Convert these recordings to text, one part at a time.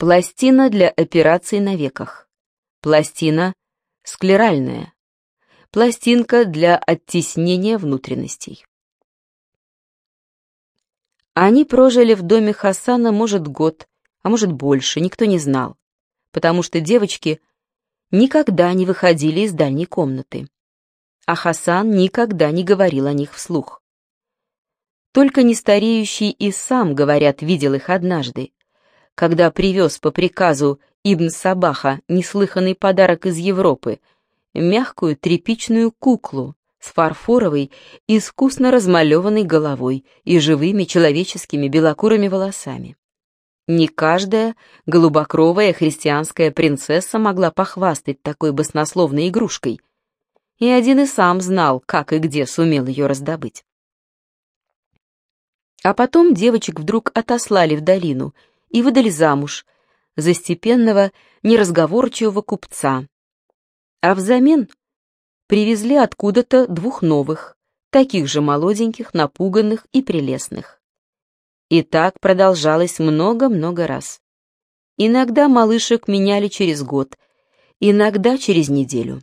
Пластина для операций на веках. Пластина склеральная. Пластинка для оттеснения внутренностей. Они прожили в доме Хасана, может, год, а может, больше, никто не знал, потому что девочки никогда не выходили из дальней комнаты. А Хасан никогда не говорил о них вслух. Только нестареющий и сам, говорят, видел их однажды, когда привез по приказу Ибн Сабаха неслыханный подарок из Европы, мягкую тряпичную куклу с фарфоровой, искусно размалеванной головой и живыми человеческими белокурыми волосами. Не каждая голубокровая христианская принцесса могла похвастать такой баснословной игрушкой, и один и сам знал, как и где сумел ее раздобыть. А потом девочек вдруг отослали в долину и выдали замуж за степенного, неразговорчивого купца. А взамен привезли откуда-то двух новых, таких же молоденьких, напуганных и прелестных. И так продолжалось много-много раз. Иногда малышек меняли через год, иногда через неделю.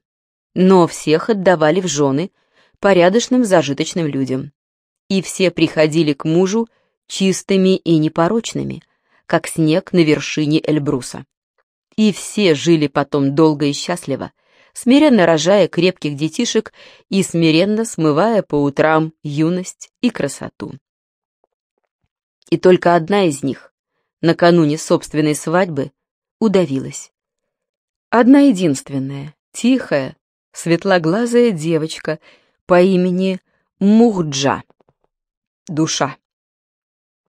Но всех отдавали в жены порядочным зажиточным людям и все приходили к мужу чистыми и непорочными, как снег на вершине Эльбруса. И все жили потом долго и счастливо, смиренно рожая крепких детишек и смиренно смывая по утрам юность и красоту. И только одна из них, накануне собственной свадьбы, удавилась. Одна единственная, тихая, светлоглазая девочка по имени Мухджа душа.